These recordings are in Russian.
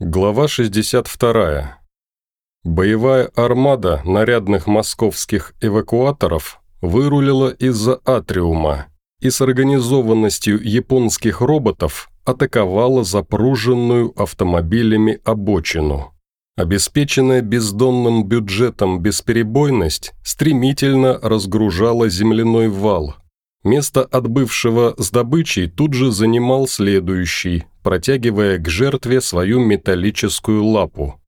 Глава 62. Боевая армада нарядных московских эвакуаторов вырулила из-за атриума и с организованностью японских роботов атаковала запруженную автомобилями обочину. Обеспеченная бездонным бюджетом бесперебойность стремительно разгружала земляной вал. Место отбывшего с добычей тут же занимал следующий, протягивая к жертве свою металлическую лапу.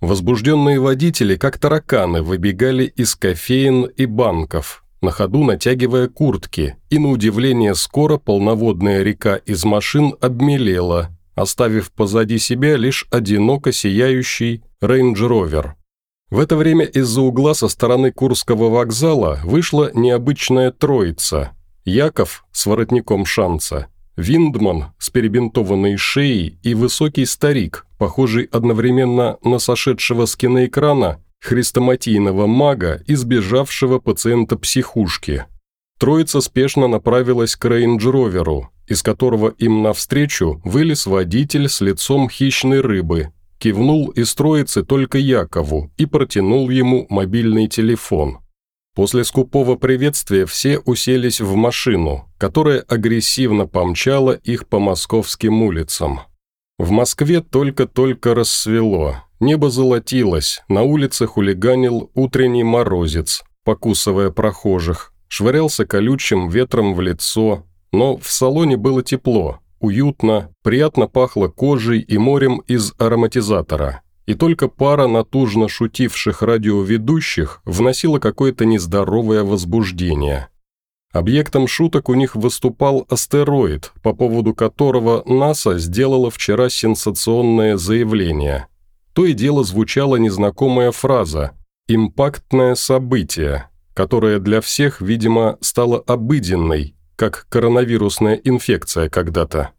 Возбужденные водители, как тараканы, выбегали из кофеин и банков, на ходу натягивая куртки, и, на удивление, скоро полноводная река из машин обмелела, оставив позади себя лишь одиноко сияющий рейндж-ровер. В это время из-за угла со стороны Курского вокзала вышла необычная троица. Яков с воротником Шанца, Виндман с перебинтованной шеей и высокий старик, похожий одновременно на сошедшего с киноэкрана хрестоматийного мага, и сбежавшего пациента психушки. Троица спешно направилась к рейндж-роверу, из которого им навстречу вылез водитель с лицом хищной рыбы, кивнул из троицы только Якову и протянул ему мобильный телефон – После скупого приветствия все уселись в машину, которая агрессивно помчала их по московским улицам. В Москве только-только рассвело, небо золотилось, на улице хулиганил утренний морозец, покусывая прохожих, швырялся колючим ветром в лицо, но в салоне было тепло, уютно, приятно пахло кожей и морем из ароматизатора и только пара натужно шутивших радиоведущих вносила какое-то нездоровое возбуждение. Объектом шуток у них выступал астероид, по поводу которого НАСА сделала вчера сенсационное заявление. То и дело звучала незнакомая фраза «импактное событие», которое для всех, видимо, стало обыденной, как коронавирусная инфекция когда-то.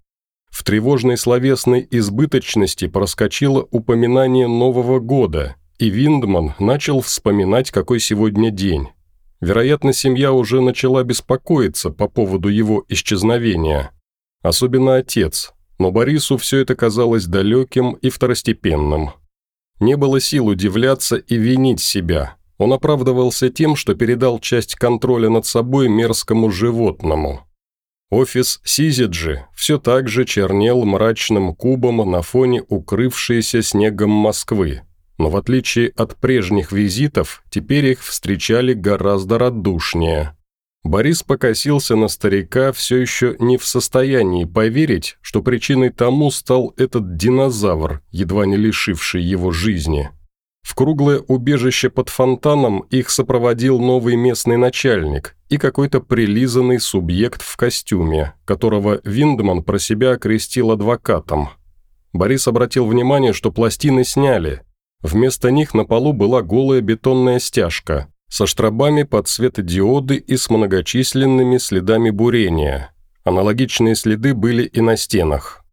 В тревожной словесной избыточности проскочило упоминание Нового года, и Виндман начал вспоминать, какой сегодня день. Вероятно, семья уже начала беспокоиться по поводу его исчезновения. Особенно отец, но Борису все это казалось далеким и второстепенным. Не было сил удивляться и винить себя. Он оправдывался тем, что передал часть контроля над собой мерзкому животному. Офис Сизиджи все так же чернел мрачным кубом на фоне укрывшейся снегом Москвы, но в отличие от прежних визитов, теперь их встречали гораздо радушнее. Борис покосился на старика, все еще не в состоянии поверить, что причиной тому стал этот динозавр, едва не лишивший его жизни. В круглое убежище под фонтаном их сопроводил новый местный начальник и какой-то прилизанный субъект в костюме, которого Виндман про себя окрестил адвокатом. Борис обратил внимание, что пластины сняли. Вместо них на полу была голая бетонная стяжка со штробами под светодиоды и с многочисленными следами бурения. Аналогичные следы были и на стенах.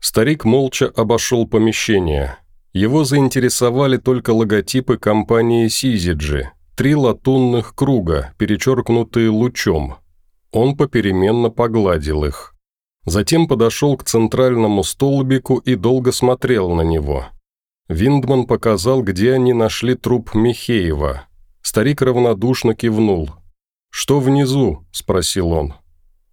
Старик молча обошел помещение – его заинтересовали только логотипы компании «Сизиджи», три латунных круга, перечеркнутые лучом. Он попеременно погладил их. Затем подошел к центральному столбику и долго смотрел на него. Виндман показал, где они нашли труп Михеева. Старик равнодушно кивнул. «Что внизу?» – спросил он.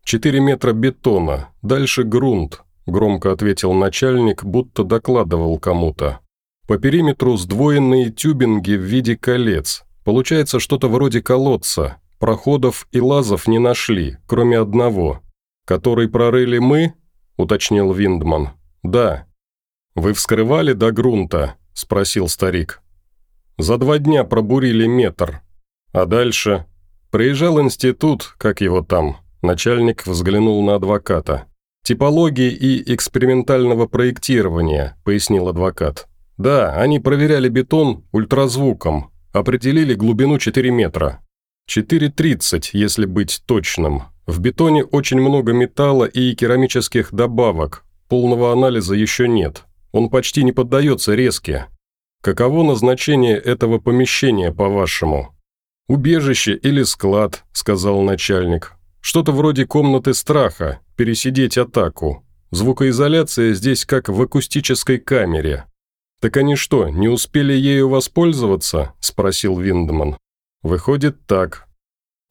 «Четыре метра бетона, дальше грунт», – громко ответил начальник, будто докладывал кому-то. По периметру сдвоенные тюбинги в виде колец. Получается что-то вроде колодца. Проходов и лазов не нашли, кроме одного. «Который прорыли мы?» – уточнил Виндман. «Да». «Вы вскрывали до грунта?» – спросил старик. «За два дня пробурили метр. А дальше?» «Приезжал институт, как его там?» Начальник взглянул на адвоката. «Типологии и экспериментального проектирования», – пояснил адвокат. Да, они проверяли бетон ультразвуком, определили глубину 4 метра. 4,30, если быть точным. В бетоне очень много металла и керамических добавок. Полного анализа еще нет. Он почти не поддается резке. Каково назначение этого помещения, по-вашему? «Убежище или склад», – сказал начальник. «Что-то вроде комнаты страха, пересидеть атаку. Звукоизоляция здесь как в акустической камере. «Так они что, не успели ею воспользоваться?» – спросил Виндман. «Выходит так».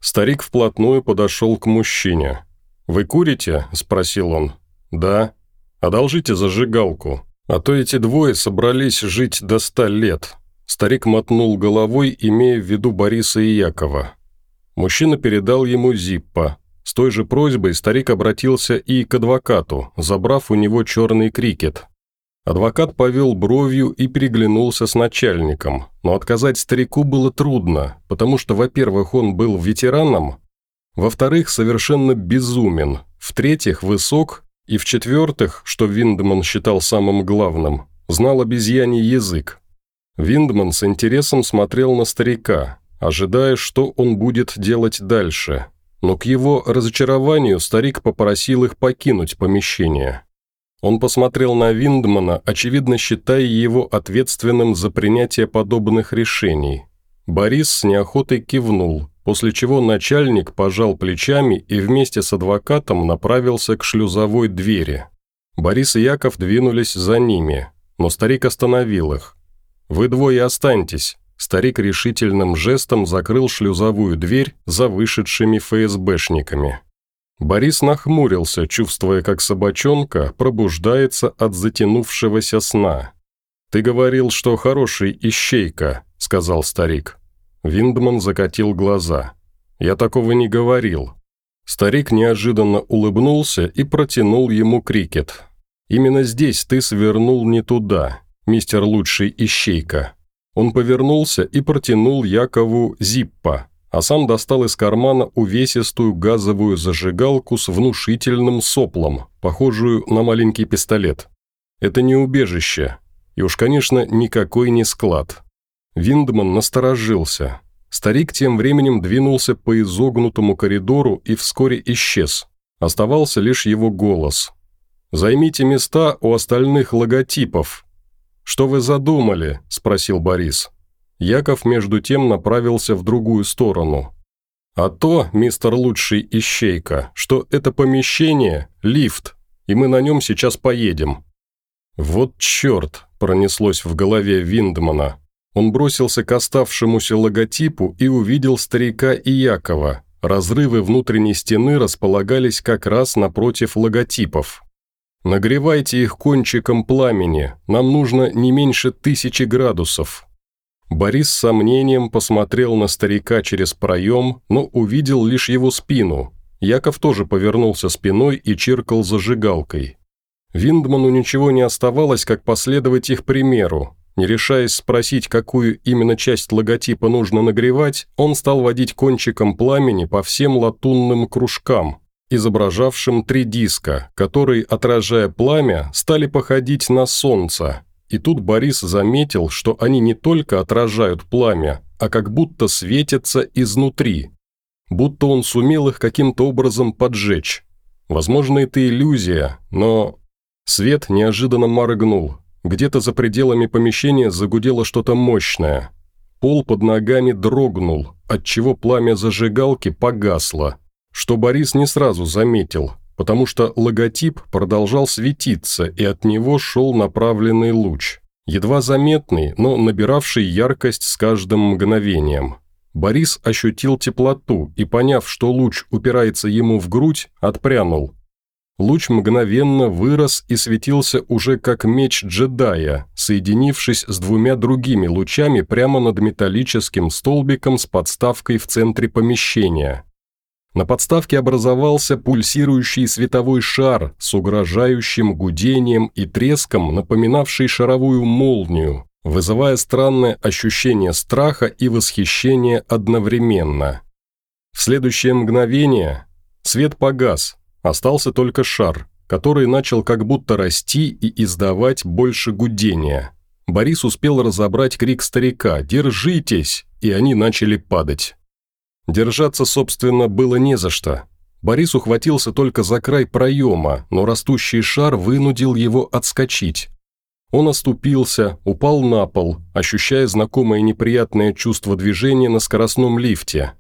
Старик вплотную подошел к мужчине. «Вы курите?» – спросил он. «Да». «Одолжите зажигалку, а то эти двое собрались жить до ста лет». Старик мотнул головой, имея в виду Бориса и Якова. Мужчина передал ему Зиппа. С той же просьбой старик обратился и к адвокату, забрав у него черный крикет. Адвокат повел бровью и переглянулся с начальником, но отказать старику было трудно, потому что, во-первых, он был ветераном, во-вторых, совершенно безумен, в-третьих, высок, и в-четвертых, что Виндман считал самым главным, знал обезьяний язык. Виндман с интересом смотрел на старика, ожидая, что он будет делать дальше, но к его разочарованию старик попросил их покинуть помещение. Он посмотрел на Виндмана, очевидно считая его ответственным за принятие подобных решений. Борис с неохотой кивнул, после чего начальник пожал плечами и вместе с адвокатом направился к шлюзовой двери. Борис и Яков двинулись за ними, но старик остановил их. «Вы двое останьтесь», Старик решительным жестом закрыл шлюзовую дверь за вышедшими ФСБшниками. Борис нахмурился, чувствуя, как собачонка пробуждается от затянувшегося сна. «Ты говорил, что хороший ищейка», — сказал старик. Виндман закатил глаза. «Я такого не говорил». Старик неожиданно улыбнулся и протянул ему крикет. «Именно здесь ты свернул не туда, мистер лучший ищейка». Он повернулся и протянул Якову зиппа, а сам достал из кармана увесистую газовую зажигалку с внушительным соплом, похожую на маленький пистолет. Это не убежище, и уж, конечно, никакой не склад. Виндман насторожился. Старик тем временем двинулся по изогнутому коридору и вскоре исчез. Оставался лишь его голос. «Займите места у остальных логотипов», «Что вы задумали?» – спросил Борис. Яков между тем направился в другую сторону. «А то, мистер лучший ищейка, что это помещение – лифт, и мы на нем сейчас поедем». «Вот черт!» – пронеслось в голове Виндмана. Он бросился к оставшемуся логотипу и увидел старика и Якова. Разрывы внутренней стены располагались как раз напротив логотипов. Нагревайте их кончиком пламени, нам нужно не меньше тысячи градусов». Борис с сомнением посмотрел на старика через проем, но увидел лишь его спину. Яков тоже повернулся спиной и чиркал зажигалкой. Виндману ничего не оставалось, как последовать их примеру. Не решаясь спросить, какую именно часть логотипа нужно нагревать, он стал водить кончиком пламени по всем латунным кружкам, изображавшим три диска, которые, отражая пламя, стали походить на солнце. И тут Борис заметил, что они не только отражают пламя, а как будто светятся изнутри. Будто он сумел их каким-то образом поджечь. Возможно, это иллюзия, но... Свет неожиданно моргнул. Где-то за пределами помещения загудело что-то мощное. Пол под ногами дрогнул, отчего пламя зажигалки погасло что Борис не сразу заметил, потому что логотип продолжал светиться, и от него шел направленный луч, едва заметный, но набиравший яркость с каждым мгновением. Борис ощутил теплоту и, поняв, что луч упирается ему в грудь, отпрянул. Луч мгновенно вырос и светился уже как меч джедая, соединившись с двумя другими лучами прямо над металлическим столбиком с подставкой в центре помещения. На подставке образовался пульсирующий световой шар с угрожающим гудением и треском, напоминавший шаровую молнию, вызывая странное ощущение страха и восхищения одновременно. В следующее мгновение свет погас, остался только шар, который начал как будто расти и издавать больше гудения. Борис успел разобрать крик старика «Держитесь!» и они начали падать. Держаться, собственно, было не за что. Борис ухватился только за край проема, но растущий шар вынудил его отскочить. Он оступился, упал на пол, ощущая знакомое неприятное чувство движения на скоростном лифте.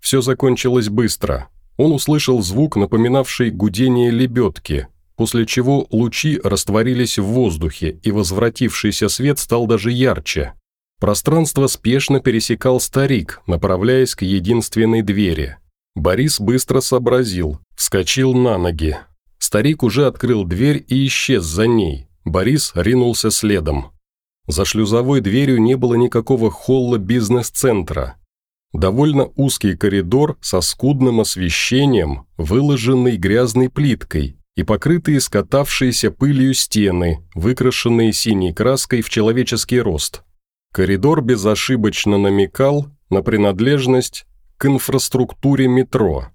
Все закончилось быстро. Он услышал звук, напоминавший гудение лебедки, после чего лучи растворились в воздухе, и возвратившийся свет стал даже ярче. Пространство спешно пересекал старик, направляясь к единственной двери. Борис быстро сообразил, вскочил на ноги. Старик уже открыл дверь и исчез за ней. Борис ринулся следом. За шлюзовой дверью не было никакого холла бизнес-центра. Довольно узкий коридор со скудным освещением, выложенный грязной плиткой и покрытые скатавшиеся пылью стены, выкрашенные синей краской в человеческий рост. Коридор безошибочно намекал на принадлежность к инфраструктуре метро.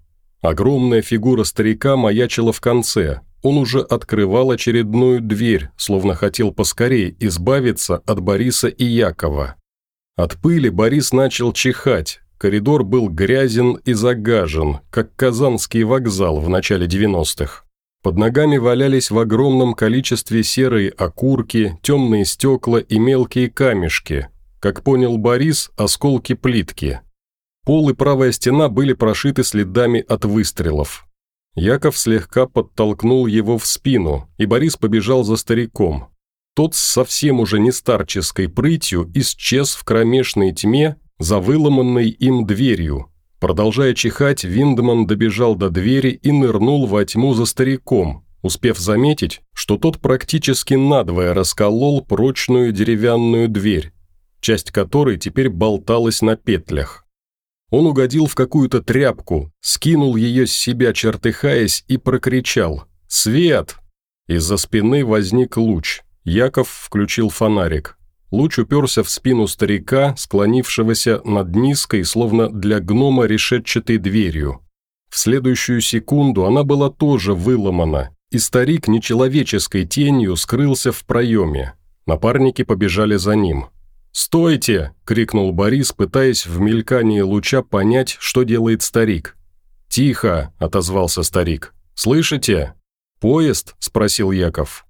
Огромная фигура старика маячила в конце. Он уже открывал очередную дверь, словно хотел поскорее избавиться от Бориса и Якова. От пыли Борис начал чихать. Коридор был грязен и загажен, как Казанский вокзал в начале 90-х. Под ногами валялись в огромном количестве серые окурки, темные стекла и мелкие камешки. Как понял Борис, осколки плитки. Пол и правая стена были прошиты следами от выстрелов. Яков слегка подтолкнул его в спину, и Борис побежал за стариком. Тот с совсем уже не старческой прытью исчез в кромешной тьме за выломанной им дверью, Продолжая чихать, Виндман добежал до двери и нырнул во тьму за стариком, успев заметить, что тот практически надвое расколол прочную деревянную дверь, часть которой теперь болталась на петлях. Он угодил в какую-то тряпку, скинул ее с себя, чертыхаясь, и прокричал «Свет!». Из-за спины возник луч. Яков включил фонарик. Луч уперся в спину старика, склонившегося над низкой, словно для гнома решетчатой дверью. В следующую секунду она была тоже выломана, и старик нечеловеческой тенью скрылся в проеме. Напарники побежали за ним. «Стойте!» – крикнул Борис, пытаясь в мелькании луча понять, что делает старик. «Тихо!» – отозвался старик. «Слышите?» «Поезд?» – спросил Яков.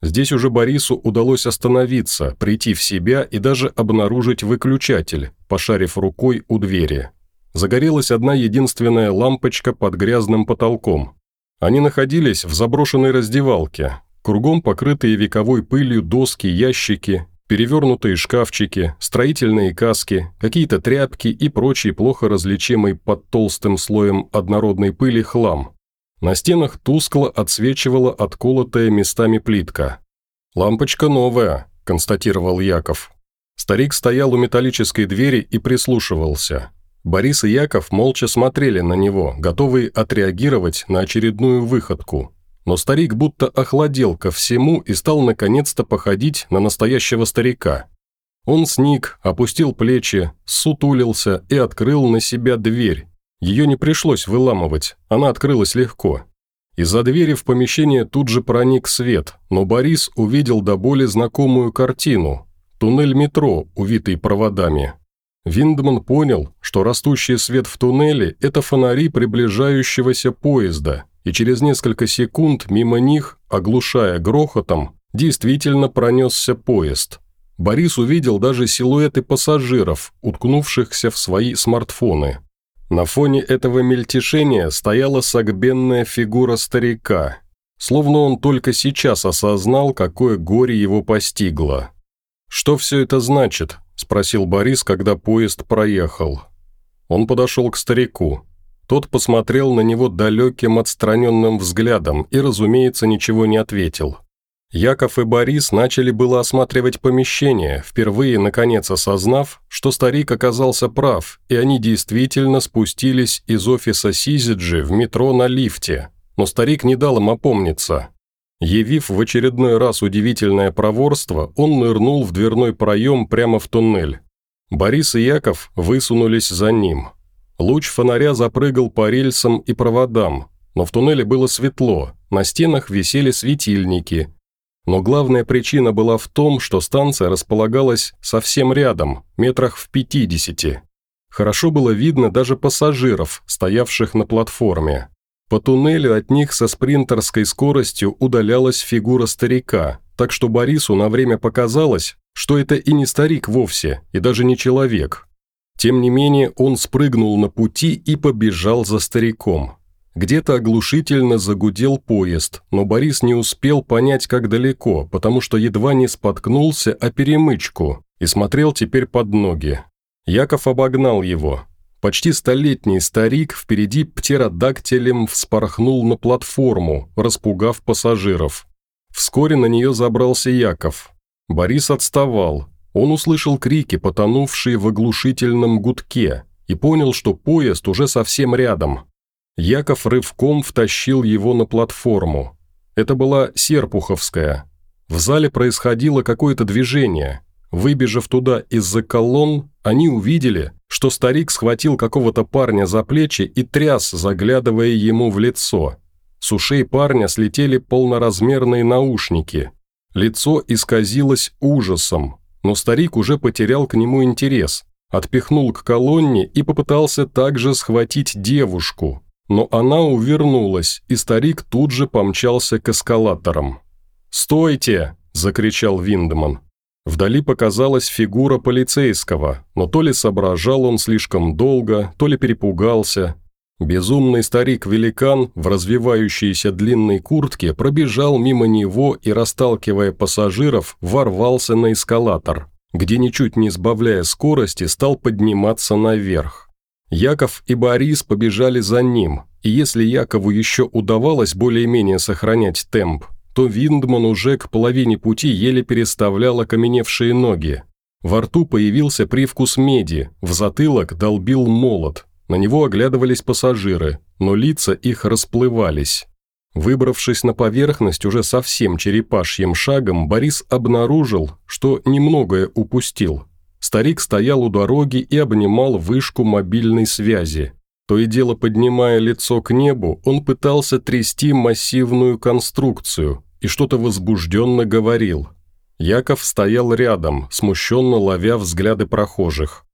Здесь уже Борису удалось остановиться, прийти в себя и даже обнаружить выключатель, пошарив рукой у двери. Загорелась одна единственная лампочка под грязным потолком. Они находились в заброшенной раздевалке, кругом покрытые вековой пылью доски, ящики, перевернутые шкафчики, строительные каски, какие-то тряпки и прочий плохо различимый под толстым слоем однородной пыли хлам. На стенах тускло отсвечивала отколотая местами плитка. «Лампочка новая», – констатировал Яков. Старик стоял у металлической двери и прислушивался. Борис и Яков молча смотрели на него, готовые отреагировать на очередную выходку. Но старик будто охладел ко всему и стал наконец-то походить на настоящего старика. Он сник, опустил плечи, сутулился и открыл на себя дверь, ее не пришлось выламывать, она открылась легко. Из-за двери в помещение тут же проник свет, но Борис увидел до боли знакомую картину – туннель метро, увитый проводами. Виндман понял, что растущий свет в туннеле – это фонари приближающегося поезда, и через несколько секунд мимо них, оглушая грохотом, действительно пронесся поезд. Борис увидел даже силуэты пассажиров, уткнувшихся в свои смартфоны. На фоне этого мельтешения стояла согбенная фигура старика, словно он только сейчас осознал, какое горе его постигло. «Что все это значит?» – спросил Борис, когда поезд проехал. Он подошел к старику. Тот посмотрел на него далеким отстраненным взглядом и, разумеется, ничего не ответил. Яков и Борис начали было осматривать помещение, впервые, наконец, осознав, что старик оказался прав, и они действительно спустились из офиса Сизиджи в метро на лифте. Но старик не дал им опомниться. Явив в очередной раз удивительное проворство, он нырнул в дверной проем прямо в туннель. Борис и Яков высунулись за ним. Луч фонаря запрыгал по рельсам и проводам, но в туннеле было светло, на стенах висели светильники – но главная причина была в том, что станция располагалась совсем рядом, метрах в 50. Хорошо было видно даже пассажиров, стоявших на платформе. По туннелю от них со спринтерской скоростью удалялась фигура старика, так что Борису на время показалось, что это и не старик вовсе, и даже не человек. Тем не менее, он спрыгнул на пути и побежал за стариком. Где-то оглушительно загудел поезд, но Борис не успел понять, как далеко, потому что едва не споткнулся о перемычку и смотрел теперь под ноги. Яков обогнал его. Почти столетний старик впереди птеродактилем вспорхнул на платформу, распугав пассажиров. Вскоре на нее забрался Яков. Борис отставал. Он услышал крики, потонувшие в оглушительном гудке, и понял, что поезд уже совсем рядом. Яков рывком втащил его на платформу. Это была Серпуховская. В зале происходило какое-то движение. Выбежав туда из-за колонн, они увидели, что старик схватил какого-то парня за плечи и тряс, заглядывая ему в лицо. С ушей парня слетели полноразмерные наушники. Лицо исказилось ужасом, но старик уже потерял к нему интерес, отпихнул к колонне и попытался также схватить девушку, но она увернулась, и старик тут же помчался к эскалаторам. «Стойте!» – закричал Виндеман. Вдали показалась фигура полицейского, но то ли соображал он слишком долго, то ли перепугался. Безумный старик-великан в развивающейся длинной куртке пробежал мимо него и, расталкивая пассажиров, ворвался на эскалатор, где, ничуть не сбавляя скорости, стал подниматься наверх. Яков и Борис побежали за ним, и если Якову еще удавалось более-менее сохранять темп, то Виндман уже к половине пути еле переставлял окаменевшие ноги. Во рту появился привкус меди, в затылок долбил молот. На него оглядывались пассажиры, но лица их расплывались. Выбравшись на поверхность уже совсем черепашьим шагом, Борис обнаружил, что немногое упустил. Старик стоял у дороги и обнимал вышку мобильной связи. То и дело поднимая лицо к небу, он пытался трясти массивную конструкцию, и что-то возбужденно говорил. Яков стоял рядом, смущенно ловя взгляды прохожих.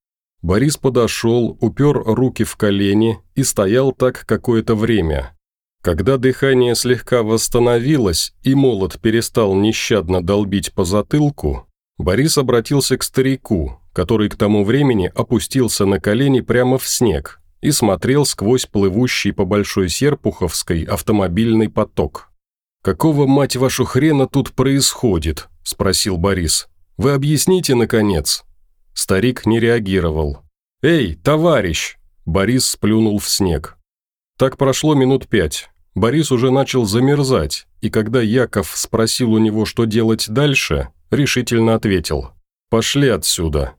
Борис подошел, упер руки в колени и стоял так какое-то время. Когда дыхание слегка восстановилось и молот перестал нещадно долбить по затылку, Борис обратился к старику, который к тому времени опустился на колени прямо в снег и смотрел сквозь плывущий по Большой Серпуховской автомобильный поток. «Какого, мать вашу, хрена тут происходит?» – спросил Борис. «Вы объясните, наконец?» Старик не реагировал. «Эй, товарищ!» Борис сплюнул в снег. Так прошло минут пять. Борис уже начал замерзать, и когда Яков спросил у него, что делать дальше, решительно ответил «Пошли отсюда».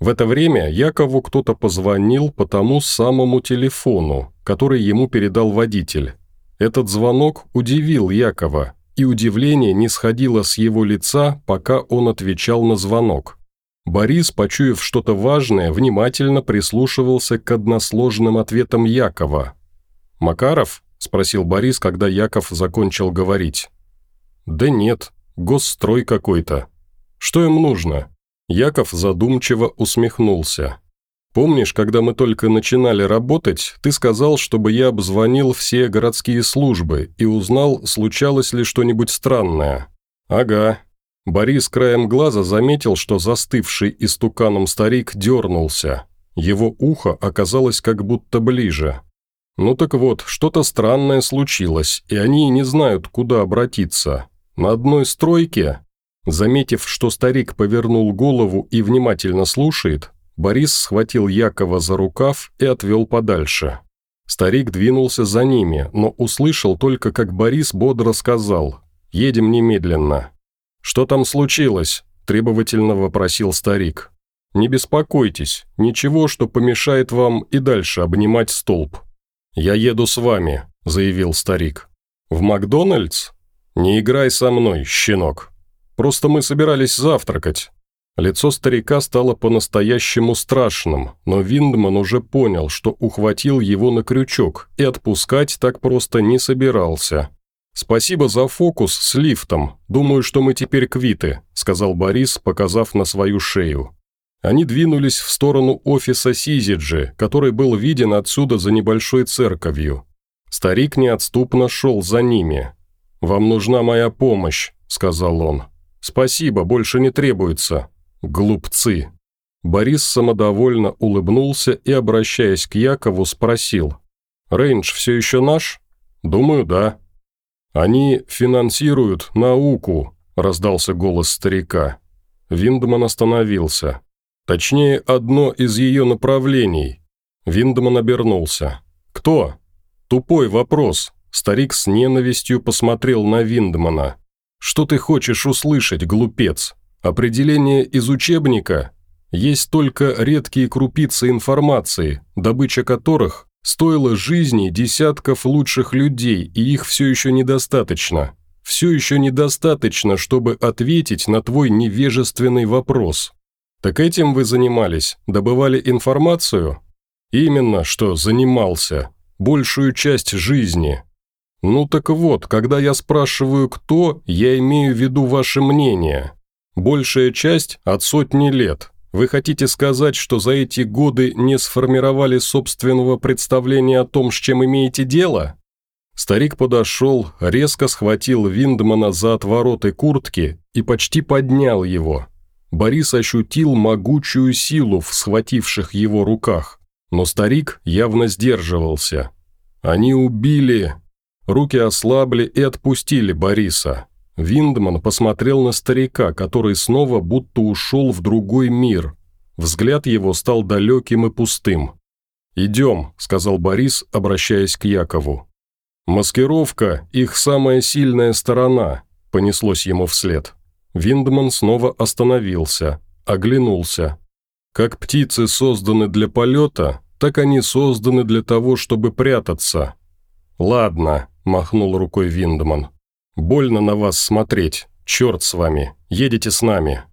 В это время Якову кто-то позвонил по тому самому телефону, который ему передал водитель. Этот звонок удивил Якова, и удивление не сходило с его лица, пока он отвечал на звонок. Борис, почуяв что-то важное, внимательно прислушивался к односложным ответам Якова. «Макаров?» – спросил Борис, когда Яков закончил говорить. «Да нет, госстрой какой-то. Что им нужно?» Яков задумчиво усмехнулся. Помнишь, когда мы только начинали работать, ты сказал, чтобы я обзвонил все городские службы и узнал, случалось ли что-нибудь странное? Ага. Борис краем глаза заметил, что застывший истуканом старик дернулся. Его ухо оказалось как будто ближе. Ну так вот, что-то странное случилось, и они не знают, куда обратиться. На одной стройке, заметив, что старик повернул голову и внимательно слушает, Борис схватил Якова за рукав и отвел подальше. Старик двинулся за ними, но услышал только, как Борис бодро сказал «Едем немедленно». «Что там случилось?» – требовательно вопросил старик. «Не беспокойтесь, ничего, что помешает вам и дальше обнимать столб». «Я еду с вами», – заявил старик. «В Макдональдс? Не играй со мной, щенок. Просто мы собирались завтракать. Лицо старика стало по-настоящему страшным, но Виндман уже понял, что ухватил его на крючок и отпускать так просто не собирался. «Спасибо за фокус с лифтом. Думаю, что мы теперь квиты», – сказал Борис, показав на свою шею. Они двинулись в сторону офиса Сизиджи, который был виден отсюда за небольшой церковью. Старик неотступно шел за ними. «Вам нужна моя помощь», – сказал он. «Спасибо, больше не требуется. «Глупцы!» Борис самодовольно улыбнулся и, обращаясь к Якову, спросил. «Рейндж все еще наш?» «Думаю, да». «Они финансируют науку», – раздался голос старика. Виндман остановился. Точнее, одно из ее направлений. Виндман обернулся. «Кто?» «Тупой вопрос». Старик с ненавистью посмотрел на Виндмана. «Что ты хочешь услышать, глупец? Определение из учебника? Есть только редкие крупицы информации, добыча которых стоила жизни десятков лучших людей, и их все еще недостаточно. Все еще недостаточно, чтобы ответить на твой невежественный вопрос. Так этим вы занимались, добывали информацию? Именно, что занимался. Большую часть жизни. Ну так вот, когда я спрашиваю «кто», я имею в виду ваше мнение. Большая часть от сотни лет. Вы хотите сказать, что за эти годы не сформировали собственного представления о том, с чем имеете дело?» Старик подошел, резко схватил Виндмана за отвороты куртки и почти поднял его. Борис ощутил могучую силу в схвативших его руках, но старик явно сдерживался. «Они убили...» Руки ослабли и отпустили Бориса. Виндман посмотрел на старика, который снова будто ушел в другой мир. Взгляд его стал далеким и пустым. «Идем», – сказал Борис, обращаясь к Якову. «Маскировка – их самая сильная сторона», – понеслось ему вслед. Виндман снова остановился, оглянулся. «Как птицы созданы для полета, так они созданы для того, чтобы прятаться». «Ладно», – махнул рукой Виндман. «Больно на вас смотреть. Черт с вами. Едете с нами».